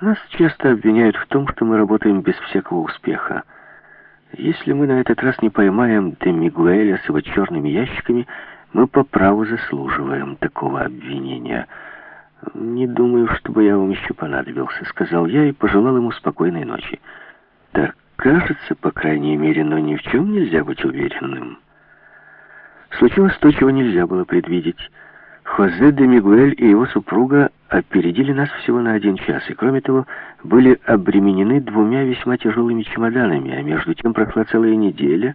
Нас часто обвиняют в том, что мы работаем без всякого успеха. Если мы на этот раз не поймаем Демигуэля с его черными ящиками, мы по праву заслуживаем такого обвинения. «Не думаю, чтобы я вам еще понадобился», — сказал я и пожелал ему спокойной ночи. «Так кажется, по крайней мере, но ни в чем нельзя быть уверенным». Случилось то, чего нельзя было предвидеть. Хозе де Мигуэль и его супруга опередили нас всего на один час, и, кроме того, были обременены двумя весьма тяжелыми чемоданами, а между тем прошла целая неделя,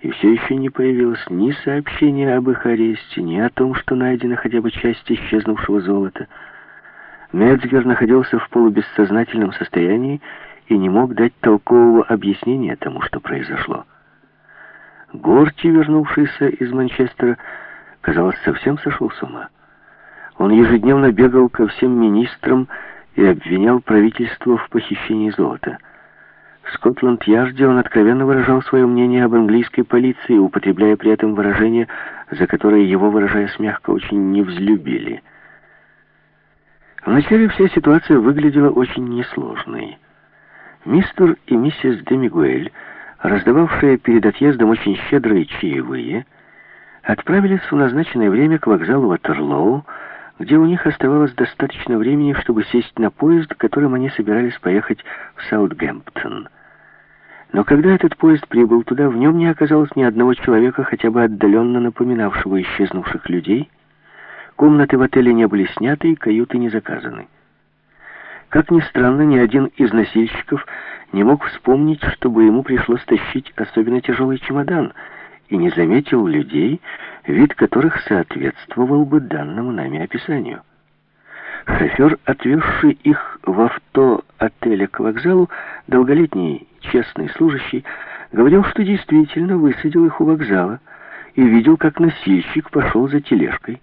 и все еще не появилось ни сообщения об их аресте, ни о том, что найдена хотя бы часть исчезнувшего золота. Мецгер находился в полубессознательном состоянии и не мог дать толкового объяснения тому, что произошло. Горти, вернувшийся из Манчестера, казалось, совсем сошел с ума. Он ежедневно бегал ко всем министрам и обвинял правительство в похищении золота. В Скотланд-Ярде он откровенно выражал свое мнение об английской полиции, употребляя при этом выражения, за которые его, выражаясь мягко, очень не взлюбили. Вначале вся ситуация выглядела очень несложной. Мистер и миссис Демигуэль, раздававшие перед отъездом очень щедрые чаевые, отправились в назначенное время к вокзалу Ватерлоу, где у них оставалось достаточно времени, чтобы сесть на поезд, которым они собирались поехать в Саутгемптон. Но когда этот поезд прибыл туда, в нем не оказалось ни одного человека, хотя бы отдаленно напоминавшего исчезнувших людей. Комнаты в отеле не были сняты и каюты не заказаны. Как ни странно, ни один из носильщиков не мог вспомнить, чтобы ему пришлось тащить особенно тяжелый чемодан — и не заметил людей, вид которых соответствовал бы данному нами описанию. Шофер, отвезший их в авто отеля к вокзалу, долголетний честный служащий, говорил, что действительно высадил их у вокзала и видел, как носильщик пошел за тележкой.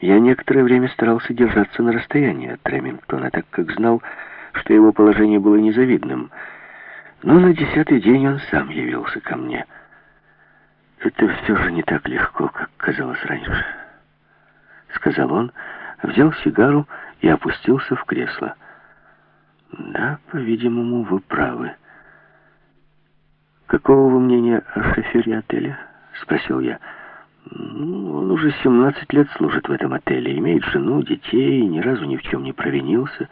Я некоторое время старался держаться на расстоянии от Ремингтона, так как знал, что его положение было незавидным. Но на десятый день он сам явился ко мне — «Это все же не так легко, как казалось раньше», — сказал он, взял сигару и опустился в кресло. «Да, по-видимому, вы правы». «Какого вы мнения о шофере отеля?» — спросил я. Ну, «Он уже 17 лет служит в этом отеле, имеет жену, детей, ни разу ни в чем не провинился.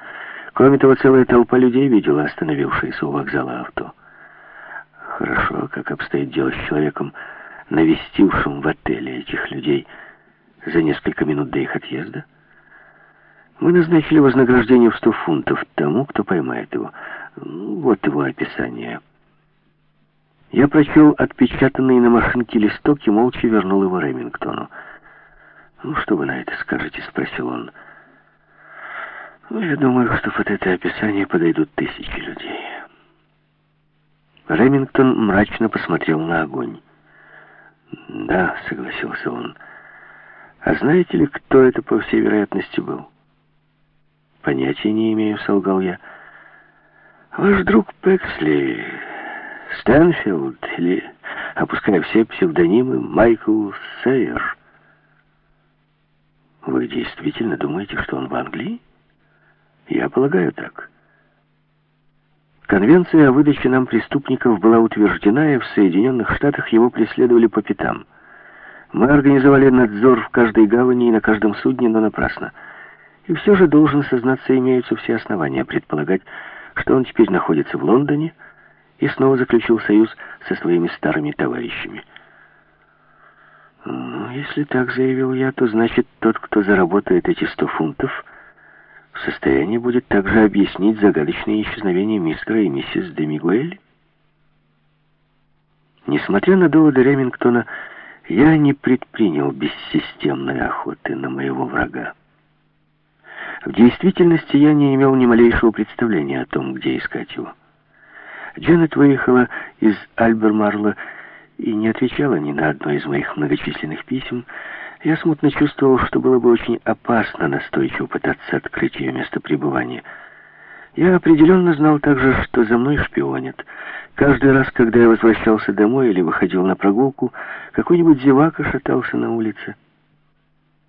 Кроме того, целая толпа людей видела остановившееся у вокзала авто». «Хорошо, как обстоит дело с человеком, навестившим в отеле этих людей за несколько минут до их отъезда. Мы назначили вознаграждение в сто фунтов тому, кто поймает его. Ну, вот его описание. Я прочел отпечатанный на машинке листок и молча вернул его Ремингтону. «Ну, что вы на это скажете?» — спросил он. «Ну, я думаю, что под это описание подойдут тысячи людей». Ремингтон мрачно посмотрел на огонь. «Да», — согласился он. «А знаете ли, кто это, по всей вероятности, был?» «Понятия не имею», — солгал я. «Ваш друг Пексли, Стэнфилд или, опуская все псевдонимы, Майкл Сейер». «Вы действительно думаете, что он в Англии?» «Я полагаю так». Конвенция о выдаче нам преступников была утверждена, и в Соединенных Штатах его преследовали по пятам. Мы организовали надзор в каждой гавани и на каждом судне, но напрасно. И все же, должен сознаться, имеются все основания предполагать, что он теперь находится в Лондоне и снова заключил союз со своими старыми товарищами. «Ну, если так заявил я, то значит, тот, кто заработает эти сто фунтов, состоянии будет также объяснить загадочное исчезновение мистера и миссис Демигуэль? Несмотря на доводы Ремингтона, я не предпринял бессистемной охоты на моего врага. В действительности я не имел ни малейшего представления о том, где искать его. Дженнет выехала из Альбермарла и не отвечала ни на одно из моих многочисленных писем, я смутно чувствовал, что было бы очень опасно настойчиво пытаться открыть ее место пребывания. Я определенно знал также, что за мной шпионят. Каждый раз, когда я возвращался домой или выходил на прогулку, какой-нибудь зевака шатался на улице.